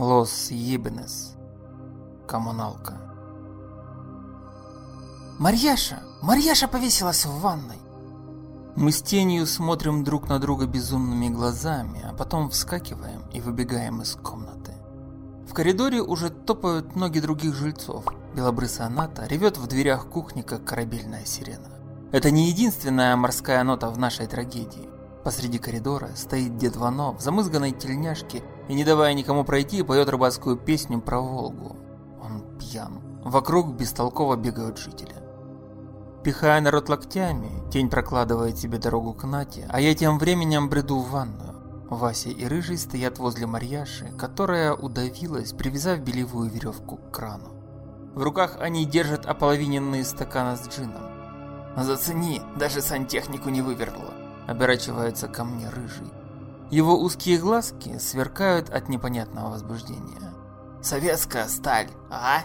Лос Ебенес. Коммуналка. Марьяша! Марьяша повесилась в ванной! Мы с тенью смотрим друг на друга безумными глазами, а потом вскакиваем и выбегаем из комнаты. В коридоре уже топают ноги других жильцов. Белобрысая ната ревет в дверях кухни, как корабельная сирена. Это не единственная морская нота в нашей трагедии. Посреди коридора стоит дед Вано в замызганной тельняшке и, не давая никому пройти, поет рыбацкую песню про Волгу. Он пьян. Вокруг бестолково бегают жители. Пихая народ локтями, тень прокладывает себе дорогу к Нате, а я тем временем бреду в ванную. Вася и Рыжий стоят возле Марьяши, которая удавилась, привязав белевую веревку к крану. В руках они держат ополовиненные стаканы с джином. «Зацени, даже сантехнику не вывернуло», — оборачивается ко мне Рыжий. Его узкие глазки сверкают от непонятного возбуждения. «Советская сталь, а?»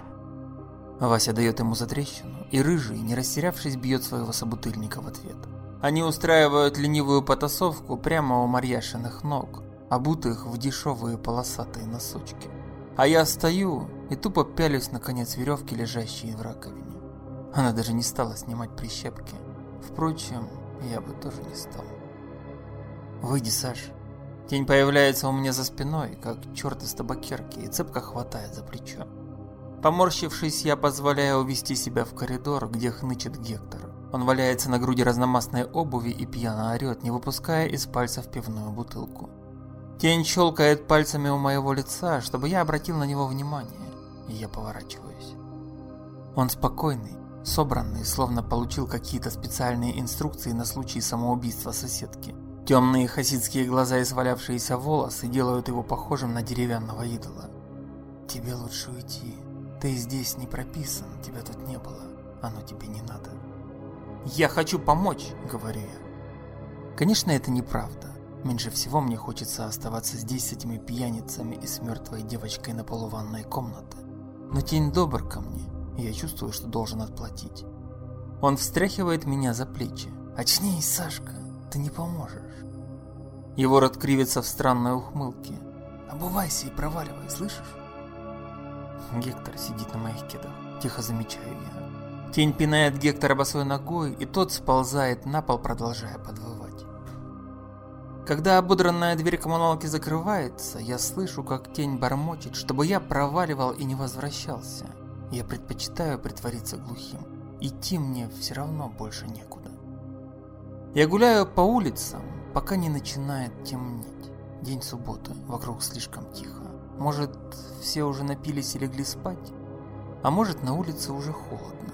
Вася дает ему затрещину, и Рыжий, не растерявшись, бьет своего собутыльника в ответ. Они устраивают ленивую потасовку прямо у Марьяшиных ног, обутых в дешевые полосатые носочки. А я стою и тупо пялюсь на конец веревки, лежащей в раковине. Она даже не стала снимать прищепки. Впрочем, я бы тоже не стал. «Выйди, Саш». Тень появляется у меня за спиной, как черт из табакерки, и цепко хватает за плечо. Поморщившись, я позволяю увести себя в коридор, где хнычет Гектор. Он валяется на груди разномастной обуви и пьяно орет, не выпуская из пальцев пивную бутылку. Тень щелкает пальцами у моего лица, чтобы я обратил на него внимание, и я поворачиваюсь. Он спокойный, собранный, словно получил какие-то специальные инструкции на случай самоубийства соседки. Темные хасидские глаза и свалявшиеся волосы делают его похожим на деревянного идола. «Тебе лучше уйти. Ты здесь не прописан, тебя тут не было. Оно тебе не надо». «Я хочу помочь», — говорю я. Конечно, это неправда. Меньше всего мне хочется оставаться здесь с этими пьяницами и с мертвой девочкой на полу ванной комнаты. Но тень добр ко мне, и я чувствую, что должен отплатить. Он встряхивает меня за плечи. «Очнись, Сашка, ты не поможешь». Его рот кривится в странной ухмылке. «Обувайся и проваливай, слышишь?» Гектор сидит на моих кедах. Тихо замечаю я. Тень пинает Гектора босой ногой, и тот сползает на пол, продолжая подвывать. Когда ободранная дверь коммуналки закрывается, я слышу, как тень бормочет, чтобы я проваливал и не возвращался. Я предпочитаю притвориться глухим. Идти мне все равно больше некуда. Я гуляю по улицам, пока не начинает темнеть. День субботы, вокруг слишком тихо. Может, все уже напились и легли спать? А может, на улице уже холодно.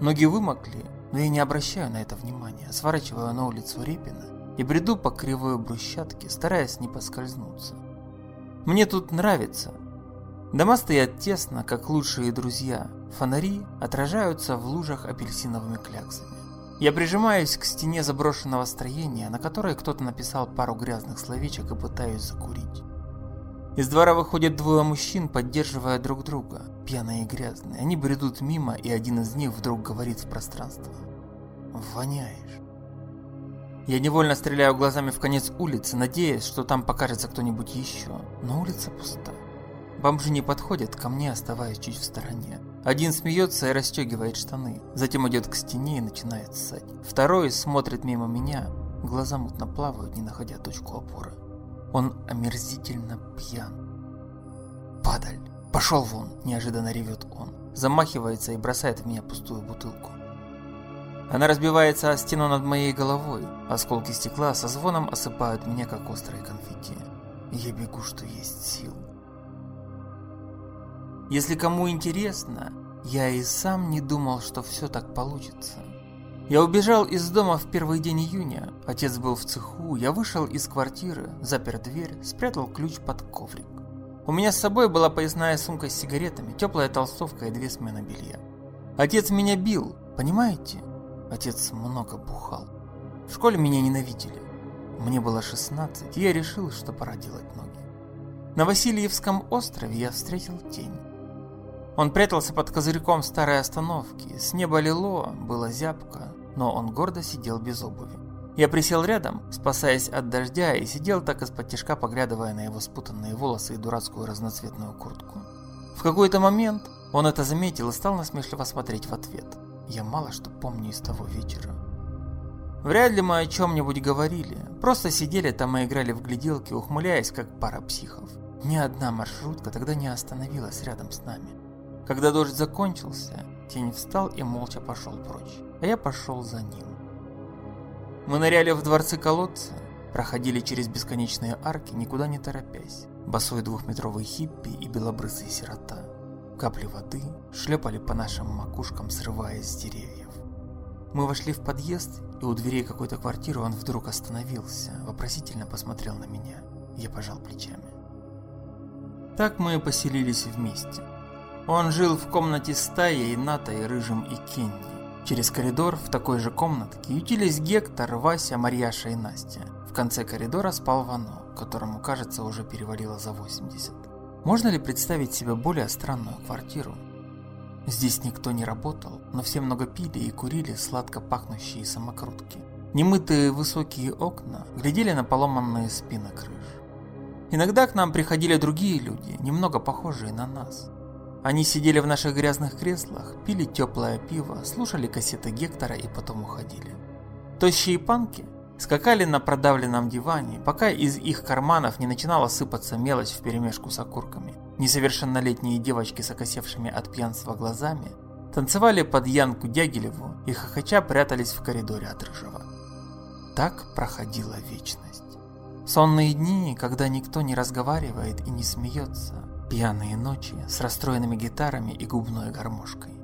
Ноги вымокли, но я не обращаю на это внимания, сворачиваю на улицу Репина и бреду по кривой брусчатке, стараясь не поскользнуться. Мне тут нравится. Дома стоят тесно, как лучшие друзья. Фонари отражаются в лужах апельсиновыми кляксами. Я прижимаюсь к стене заброшенного строения, на которой кто-то написал пару грязных словечек и пытаюсь закурить. Из двора выходят двое мужчин, поддерживая друг друга, пьяные и грязные. Они бредут мимо, и один из них вдруг говорит в пространство. «Воняешь». Я невольно стреляю глазами в конец улицы, надеясь, что там покажется кто-нибудь еще. Но улица пуста. Бомжи не подходят ко мне, оставаясь чуть в стороне. Один смеется и расстегивает штаны, затем идет к стене и начинает ссать. Второй смотрит мимо меня, глаза мутно плавают, не находя точку опоры. Он омерзительно пьян. «Падаль! Пошел вон!» – неожиданно ревет он. Замахивается и бросает в меня пустую бутылку. Она разбивается о стену над моей головой. Осколки стекла со звоном осыпают меня, как острые конфетти. Я бегу, что есть сил. Если кому интересно, я и сам не думал, что все так получится. Я убежал из дома в первый день июня. Отец был в цеху, я вышел из квартиры, запер дверь, спрятал ключ под коврик. У меня с собой была поясная сумка с сигаретами, теплая толстовка и две смены белья. Отец меня бил, понимаете? Отец много бухал. В школе меня ненавидели. Мне было 16, и я решил, что пора делать ноги. На Васильевском острове я встретил тень. Он прятался под козырьком старой остановки. С неба лило, было зябко, но он гордо сидел без обуви. Я присел рядом, спасаясь от дождя, и сидел так из-под тяжка, поглядывая на его спутанные волосы и дурацкую разноцветную куртку. В какой-то момент он это заметил и стал насмешливо смотреть в ответ. Я мало что помню из того вечера. Вряд ли мы о чем-нибудь говорили, просто сидели там и играли в гляделки, ухмыляясь, как пара психов. Ни одна маршрутка тогда не остановилась рядом с нами. Когда дождь закончился, тень встал и молча пошел прочь, а я пошел за ним. Мы ныряли в дворцы колодца, проходили через бесконечные арки, никуда не торопясь. Босой двухметровый хиппи и белобрысый сирота. Капли воды шлепали по нашим макушкам, срываясь с деревьев. Мы вошли в подъезд, и у дверей какой-то квартиры он вдруг остановился, вопросительно посмотрел на меня. Я пожал плечами. Так мы поселились вместе. Он жил в комнате с Таей, Натой, Рыжим и Кенни. Через коридор в такой же комнатке ютились Гектор, Вася, Марьяша и Настя. В конце коридора спал Вано, которому, кажется, уже перевалило за 80. Можно ли представить себе более странную квартиру? Здесь никто не работал, но все много пили и курили сладко пахнущие самокрутки. Немытые высокие окна глядели на поломанные спины крыш. Иногда к нам приходили другие люди, немного похожие на нас. Они сидели в наших грязных креслах, пили теплое пиво, слушали кассеты Гектора и потом уходили. Тощие панки скакали на продавленном диване, пока из их карманов не начинала сыпаться мелочь вперемешку с окурками. Несовершеннолетние девочки с окосевшими от пьянства глазами танцевали под Янку Дягилеву и хохоча прятались в коридоре от Рыжего. Так проходила вечность. Сонные дни, когда никто не разговаривает и не смеется, Пьяные ночи с расстроенными гитарами и губной гармошкой.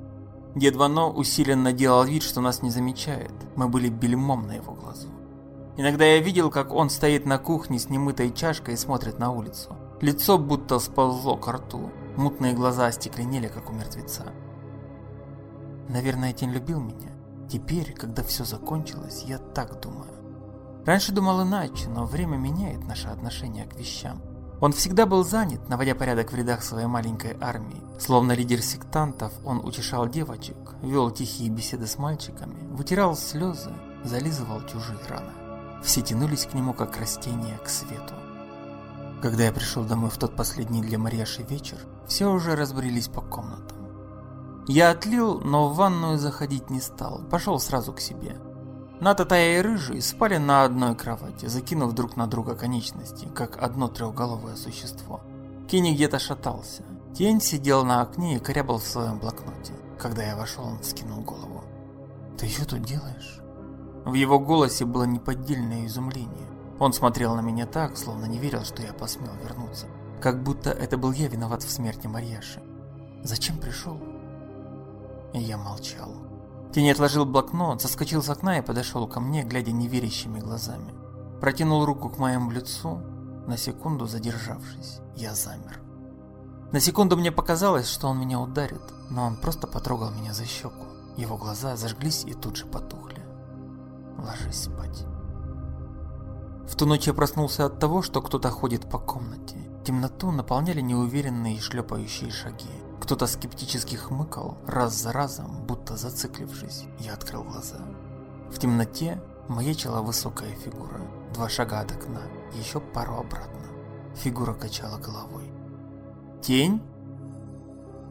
Дед Вано усиленно делал вид, что нас не замечает. Мы были бельмом на его глазу. Иногда я видел, как он стоит на кухне с немытой чашкой и смотрит на улицу. Лицо будто сползло к рту. Мутные глаза остекленели, как у мертвеца. Наверное, Тень любил меня. Теперь, когда все закончилось, я так думаю. Раньше думал иначе, но время меняет наше отношение к вещам. Он всегда был занят, наводя порядок в рядах своей маленькой армии. Словно лидер сектантов, он утешал девочек, вел тихие беседы с мальчиками, вытирал слезы, зализывал чужие раны. Все тянулись к нему, как растения к свету. Когда я пришел домой в тот последний для Марьяши вечер, все уже разбрелись по комнатам. Я отлил, но в ванную заходить не стал, пошел сразу к себе. Ната, Тая и Рыжий спали на одной кровати, закинув друг на друга конечности, как одно трехголовое существо. Кенни где-то шатался. Тень сидел на окне и корябал в своем блокноте. Когда я вошел, он скинул голову. «Ты что тут делаешь?» В его голосе было неподдельное изумление. Он смотрел на меня так, словно не верил, что я посмел вернуться. Как будто это был я виноват в смерти Марьяши. «Зачем пришел?» И я молчал. Тень отложил блокнот, соскочил с окна и подошел ко мне, глядя неверящими глазами. Протянул руку к моему лицу, на секунду задержавшись, я замер. На секунду мне показалось, что он меня ударит, но он просто потрогал меня за щеку. Его глаза зажглись и тут же потухли. Ложись спать. В ту ночь я проснулся от того, что кто-то ходит по комнате. Темноту наполняли неуверенные шлепающие шаги. Кто-то скептически хмыкал, раз за разом, будто зациклившись. Я открыл глаза. В темноте маячила высокая фигура. Два шага от окна, еще пару обратно. Фигура качала головой. Тень?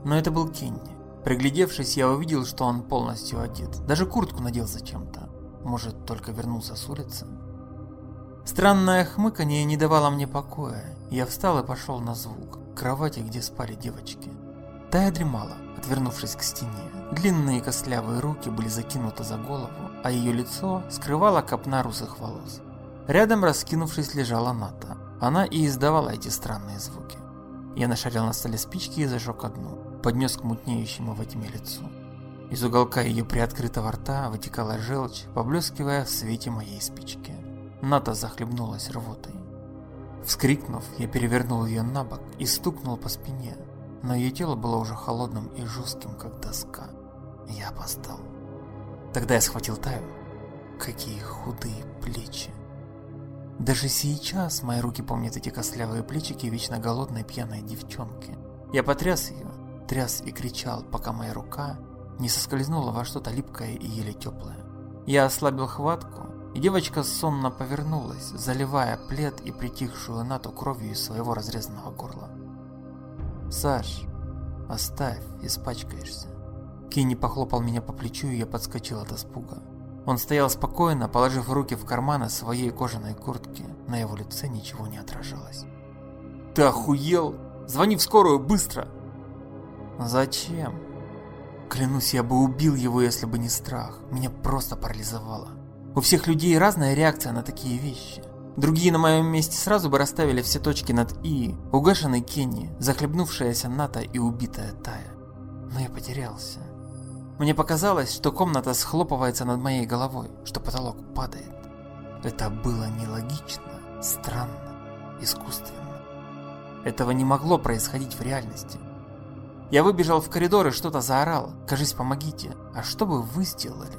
Но это был Кенни. Приглядевшись, я увидел, что он полностью одет. Даже куртку надел зачем-то. Может, только вернулся с улицы? Странное хмыканье не давало мне покоя. Я встал и пошел на звук, к кровати, где спали девочки. Тая дремала, отвернувшись к стене. Длинные костлявые руки были закинуты за голову, а ее лицо скрывала копна русых волос. Рядом, раскинувшись, лежала Ната. Она и издавала эти странные звуки. Я нашарил на столе спички и зажег одну, поднес к мутнеющему во тьме лицу. Из уголка ее приоткрытого рта вытекала желчь, поблескивая в свете моей спички. Ната захлебнулась рвотой. Вскрикнув, я перевернул ее на бок и стукнул по спине, но ее тело было уже холодным и жестким, как доска. Я опоздал. Тогда я схватил Таю. Какие худые плечи. Даже сейчас мои руки помнят эти костлявые плечики вечно голодной пьяной девчонки. Я потряс ее, тряс и кричал, пока моя рука не соскользнула во что-то липкое и еле теплое. Я ослабил хватку, и девочка сонно повернулась, заливая плед и притихшую Нату кровью из своего разрезанного горла. «Саш, оставь, испачкаешься». Кенни похлопал меня по плечу, и я подскочил от испуга. Он стоял спокойно, положив руки в карманы своей кожаной куртки. На его лице ничего не отражалось. «Ты охуел? Звони в скорую, быстро!» «Зачем?» Клянусь, я бы убил его, если бы не страх. Меня просто парализовало. У всех людей разная реакция на такие вещи. Другие на моем месте сразу бы расставили все точки над «и». Угашенный Кенни, захлебнувшаяся Ната и убитая Тая. Но я потерялся. Мне показалось, что комната схлопывается над моей головой, что потолок падает. Это было нелогично, странно, искусственно. Этого не могло происходить в реальности. Я выбежал в коридор и что-то заорал. Кажись, помогите. А что бы вы сделали?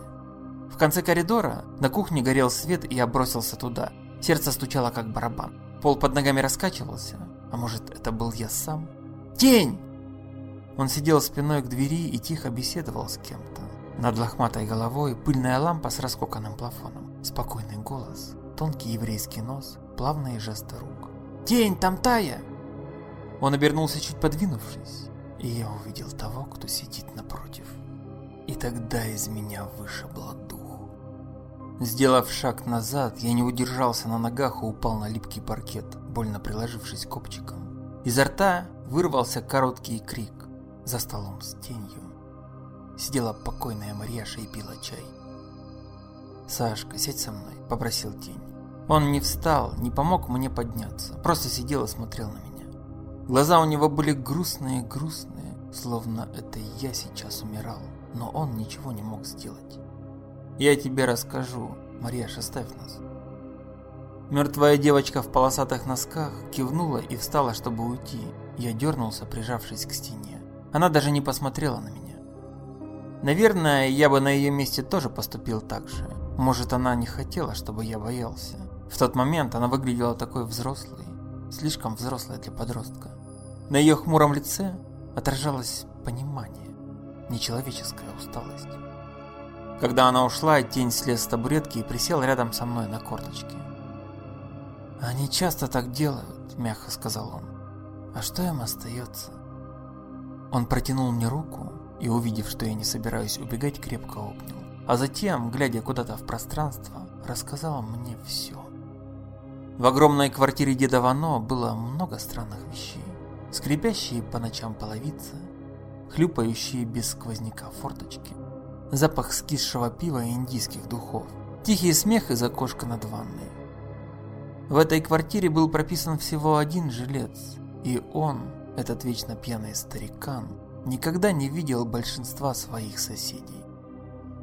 В конце коридора на кухне горел свет, и я бросился туда. Сердце стучало как барабан. Пол под ногами раскачивался. А может, это был я сам? Тень! Он сидел спиной к двери и тихо беседовал с кем-то. Над лохматой головой пыльная лампа с раскоканным плафоном, спокойный голос, тонкий еврейский нос, плавные жесты рук. «Тень, там Тая!» Он обернулся чуть подвинувшись, и я увидел того, кто сидит напротив. И тогда из меня вышибло. Сделав шаг назад, я не удержался на ногах и упал на липкий паркет, больно приложившись копчиком. Изо рта вырвался короткий крик за столом с тенью сидела покойная Марьяша и пила чай. «Сашка, сядь со мной», – попросил тень. Он не встал, не помог мне подняться, просто сидел и смотрел на меня. Глаза у него были грустные-грустные, словно это я сейчас умирал, но он ничего не мог сделать. «Я тебе расскажу, Марьяша, оставь нас». Мертвая девочка в полосатых носках кивнула и встала, чтобы уйти. Я дернулся, прижавшись к стене. Она даже не посмотрела на меня. Наверное, я бы на ее месте тоже поступил так же. Может, она не хотела, чтобы я боялся. В тот момент она выглядела такой взрослой, слишком взрослой для подростка. На ее хмуром лице отражалось понимание, нечеловеческая усталость. Когда она ушла, тень слез с табуретки и присел рядом со мной на корточке. «Они часто так делают», – мягко сказал он. «А что им остается?» Он протянул мне руку и, увидев, что я не собираюсь убегать, крепко обнял. А затем, глядя куда-то в пространство, рассказал мне все. В огромной квартире деда Вано было много странных вещей. Скрипящие по ночам половицы, хлюпающие без сквозняка форточки, запах скисшего пива и индийских духов, тихий смех из окошка над ванной. В этой квартире был прописан всего один жилец, и он этот вечно пьяный старикан никогда не видел большинства своих соседей.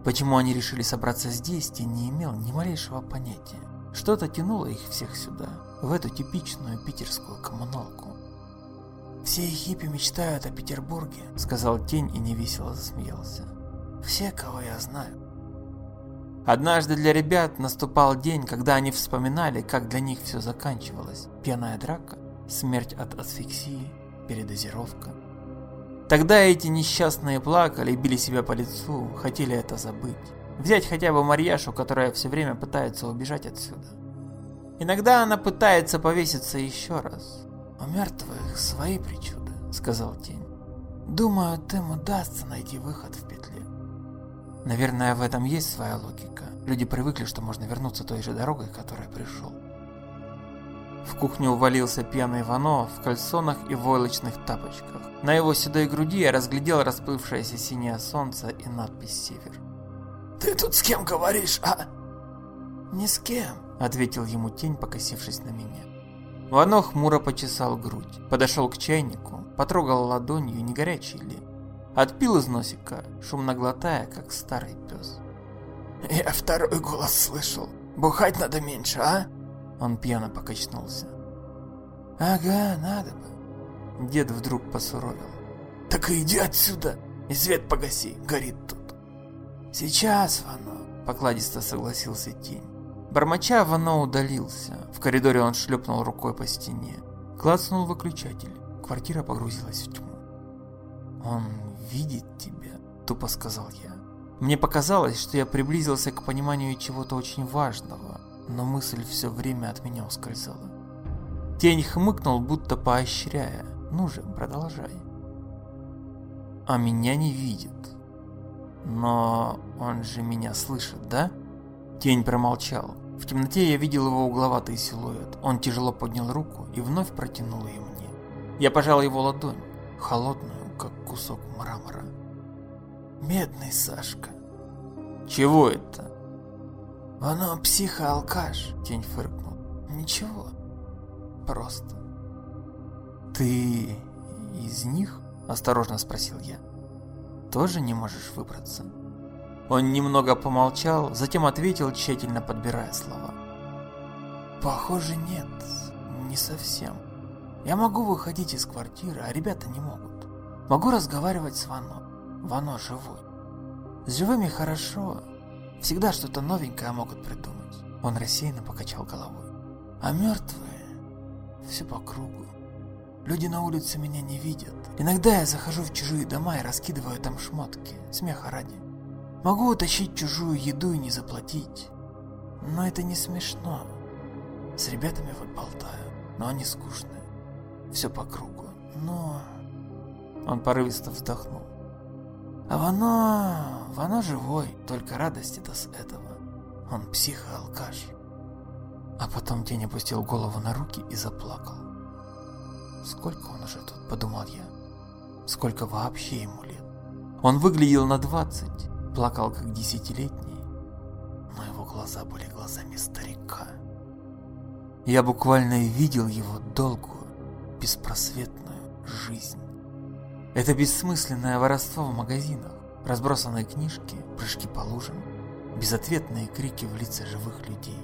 Почему они решили собраться здесь, Тень не имел ни малейшего понятия. Что-то тянуло их всех сюда, в эту типичную питерскую коммуналку. «Все хиппи мечтают о Петербурге», — сказал Тень и невесело засмеялся. «Все, кого я знаю». Однажды для ребят наступал день, когда они вспоминали, как для них все заканчивалось. Пьяная драка, смерть от асфиксии, передозировка. Тогда эти несчастные плакали, били себя по лицу, хотели это забыть. Взять хотя бы Марьяшу, которая все время пытается убежать отсюда. Иногда она пытается повеситься еще раз. «У мертвых свои причуды», — сказал Тень. «Думаю, им удастся найти выход в петле». Наверное, в этом есть своя логика. Люди привыкли, что можно вернуться той же дорогой, которой пришел. В кухню увалился пьяный Вано в кальсонах и войлочных тапочках. На его седой груди я разглядел расплывшееся синее солнце и надпись «Север». «Ты тут с кем говоришь, а?» «Ни с кем», — ответил ему тень, покосившись на меня. Вано хмуро почесал грудь, подошел к чайнику, потрогал ладонью, не горячий ли. Отпил из носика, шумно глотая, как старый пес. «Я второй голос слышал. Бухать надо меньше, а?» Он пьяно покачнулся. «Ага, надо бы». Дед вдруг посуровил. «Так иди отсюда, и свет погаси, горит тут». «Сейчас, Вано», — покладисто согласился тень. Бормоча, Вано удалился. В коридоре он шлепнул рукой по стене. Клацнул выключатель. Квартира погрузилась в тьму. «Он видит тебя», — тупо сказал я. Мне показалось, что я приблизился к пониманию чего-то очень важного, но мысль все время от меня ускользала. Тень хмыкнул, будто поощряя. Ну же, продолжай. А меня не видит. Но он же меня слышит, да? Тень промолчал. В темноте я видел его угловатый силуэт. Он тяжело поднял руку и вновь протянул ее мне. Я пожал его ладонь, холодную, как кусок мрамора. Медный Сашка. Чего это? Оно психоалкаш, тень фыркнул. Ничего. Просто. Ты из них? Осторожно спросил я. Тоже не можешь выбраться? Он немного помолчал, затем ответил, тщательно подбирая слова. Похоже, нет, не совсем. Я могу выходить из квартиры, а ребята не могут. Могу разговаривать с Вано. Вано живой. С живыми хорошо. Всегда что-то новенькое могут придумать. Он рассеянно покачал головой. А мертвые все по кругу. Люди на улице меня не видят. Иногда я захожу в чужие дома и раскидываю там шмотки, смеха ради. Могу утащить чужую еду и не заплатить. Но это не смешно. С ребятами вот болтаю, но они скучные. Все по кругу. Но... Он порывисто вздохнул. А Вано... Вано живой, только радость это с этого. Он психоалкаш. А потом тень опустил голову на руки и заплакал. Сколько он уже тут, подумал я. Сколько вообще ему лет? Он выглядел на двадцать, плакал как десятилетний, но его глаза были глазами старика. Я буквально видел его долгую, беспросветную жизнь. Это бессмысленное воровство в магазинах, разбросанные книжки, прыжки по лужам, безответные крики в лица живых людей.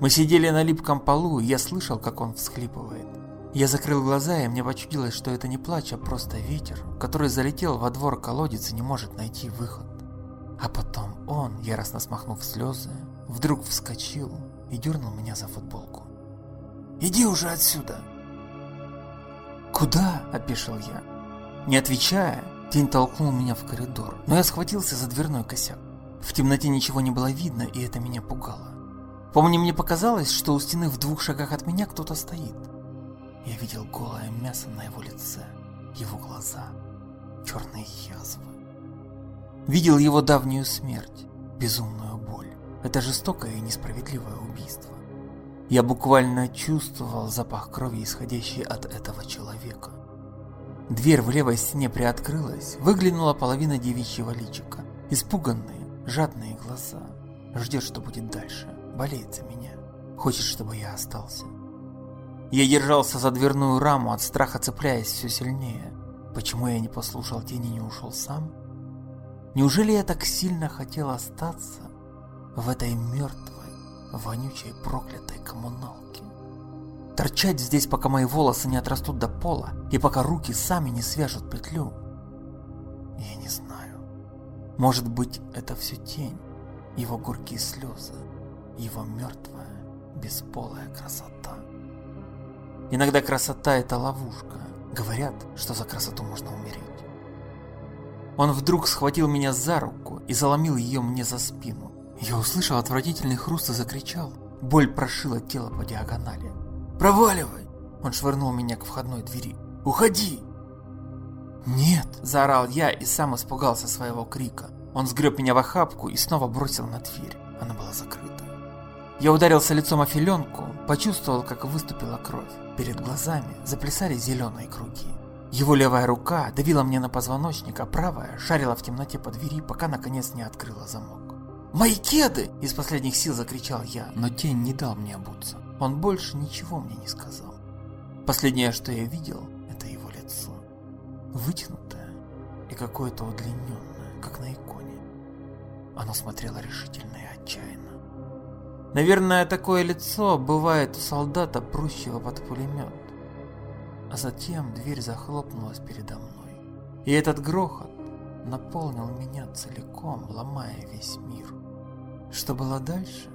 Мы сидели на липком полу, и я слышал, как он всхлипывает. Я закрыл глаза, и мне почудилось, что это не плач, а просто ветер, который залетел во двор колодец и не может найти выход. А потом он, яростно смахнув слезы, вдруг вскочил и дернул меня за футболку. «Иди уже отсюда!» «Куда?» – опешил я. Не отвечая, тень толкнул меня в коридор, но я схватился за дверной косяк. В темноте ничего не было видно, и это меня пугало. Помню, мне показалось, что у стены в двух шагах от меня кто-то стоит. Я видел голое мясо на его лице, его глаза, черные язвы. Видел его давнюю смерть, безумную боль. Это жестокое и несправедливое убийство. Я буквально чувствовал запах крови, исходящий от этого человека. Дверь в левой стене приоткрылась, выглянула половина девичьего личика. Испуганные, жадные глаза. Ждет, что будет дальше. Болеет за меня. Хочет, чтобы я остался. Я держался за дверную раму, от страха цепляясь все сильнее. Почему я не послушал тени и не ушел сам? Неужели я так сильно хотел остаться в этой мертвой, вонючей, проклятой коммуналке? Торчать здесь, пока мои волосы не отрастут до пола, и пока руки сами не свяжут петлю? Я не знаю. Может быть, это все тень, его горькие слезы, его мертвая, бесполая красота. Иногда красота – это ловушка. Говорят, что за красоту можно умереть. Он вдруг схватил меня за руку и заломил ее мне за спину. Я услышал отвратительный хруст и закричал. Боль прошила тело по диагонали. «Проваливай!» Он швырнул меня к входной двери. «Уходи!» «Нет!» – заорал я и сам испугался своего крика. Он сгреб меня в охапку и снова бросил на дверь. Она была закрыта. Я ударился лицом о филенку, почувствовал, как выступила кровь. Перед глазами заплясали зеленые круги. Его левая рука давила мне на позвоночник, а правая шарила в темноте по двери, пока наконец не открыла замок. «Мои кеды!» – из последних сил закричал я, но тень не дал мне обуться. Он больше ничего мне не сказал. Последнее, что я видел, это его лицо. Вытянутое и какое-то удлиненное, как на иконе. Оно смотрело решительно и отчаянно. Наверное, такое лицо бывает у солдата, прущего под пулемет. А затем дверь захлопнулась передо мной. И этот грохот наполнил меня целиком, ломая весь мир. Что было дальше?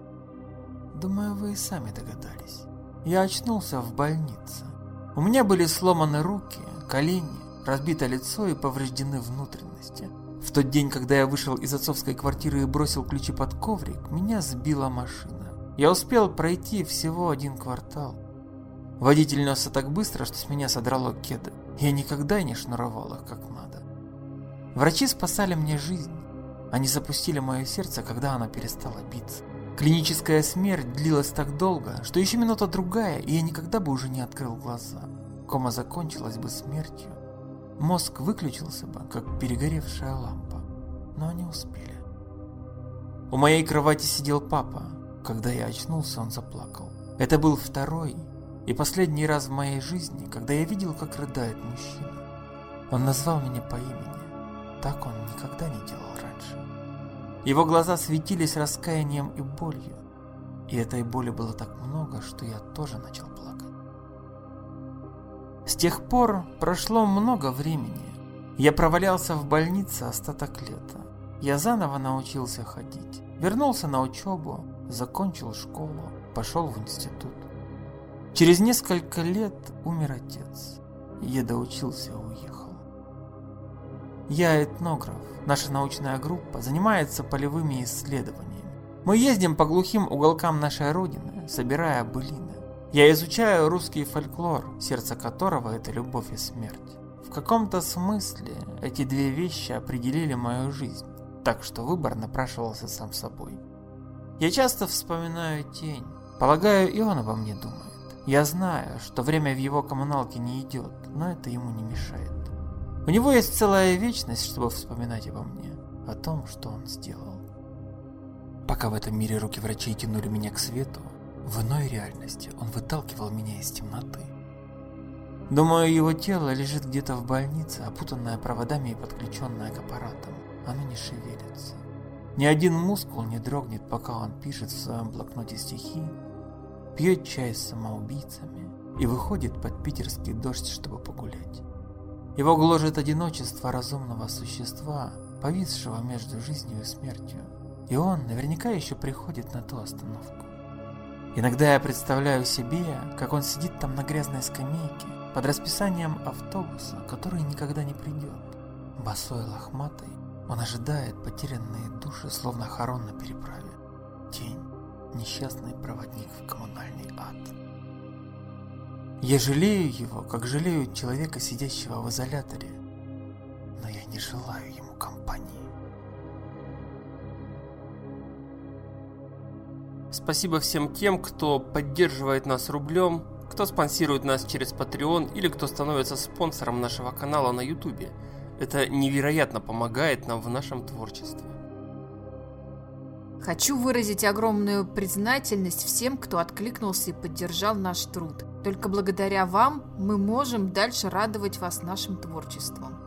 Думаю, вы и сами догадались. Я очнулся в больнице. У меня были сломаны руки, колени, разбито лицо и повреждены внутренности. В тот день, когда я вышел из отцовской квартиры и бросил ключи под коврик, меня сбила машина. Я успел пройти всего один квартал. Водитель несся так быстро, что с меня содрало кеды. Я никогда не шнуровал их как надо. Врачи спасали мне жизнь. Они запустили мое сердце, когда оно перестало биться. Клиническая смерть длилась так долго, что еще минута другая, и я никогда бы уже не открыл глаза. Кома закончилась бы смертью. Мозг выключился бы, как перегоревшая лампа. Но они успели. У моей кровати сидел папа. Когда я очнулся, он заплакал. Это был второй и последний раз в моей жизни, когда я видел, как рыдает мужчина. Он назвал меня по имени. Так он никогда не делал раньше. Его глаза светились раскаянием и болью. И этой боли было так много, что я тоже начал плакать. С тех пор прошло много времени. Я провалялся в больнице остаток лета. Я заново научился ходить. Вернулся на учебу, закончил школу, пошел в институт. Через несколько лет умер отец. Я доучился и уехал. Я этнограф. Наша научная группа занимается полевыми исследованиями. Мы ездим по глухим уголкам нашей родины, собирая былины. Я изучаю русский фольклор, сердце которого – это любовь и смерть. В каком-то смысле эти две вещи определили мою жизнь, так что выбор напрашивался сам собой. Я часто вспоминаю тень. Полагаю, и он обо мне думает. Я знаю, что время в его коммуналке не идет, но это ему не мешает. У него есть целая вечность, чтобы вспоминать обо мне, о том, что он сделал. Пока в этом мире руки врачей тянули меня к свету, в иной реальности он выталкивал меня из темноты. Думаю, его тело лежит где-то в больнице, опутанное проводами и подключенное к аппаратам. Оно не шевелится. Ни один мускул не дрогнет, пока он пишет в своем блокноте стихи, пьет чай с самоубийцами и выходит под питерский дождь, чтобы погулять. Его гложет одиночество разумного существа, повисшего между жизнью и смертью. И он наверняка еще приходит на ту остановку. Иногда я представляю себе, как он сидит там на грязной скамейке под расписанием автобуса, который никогда не придет. Босой лохматый, он ожидает потерянные души, словно хорон на переправе. Тень, несчастный проводник в коммунальный ад. Я жалею его, как жалею человека, сидящего в изоляторе, но я не желаю ему компании. Спасибо всем тем, кто поддерживает нас рублем, кто спонсирует нас через Patreon или кто становится спонсором нашего канала на YouTube. Это невероятно помогает нам в нашем творчестве. Хочу выразить огромную признательность всем, кто откликнулся и поддержал наш труд. Только благодаря вам мы можем дальше радовать вас нашим творчеством.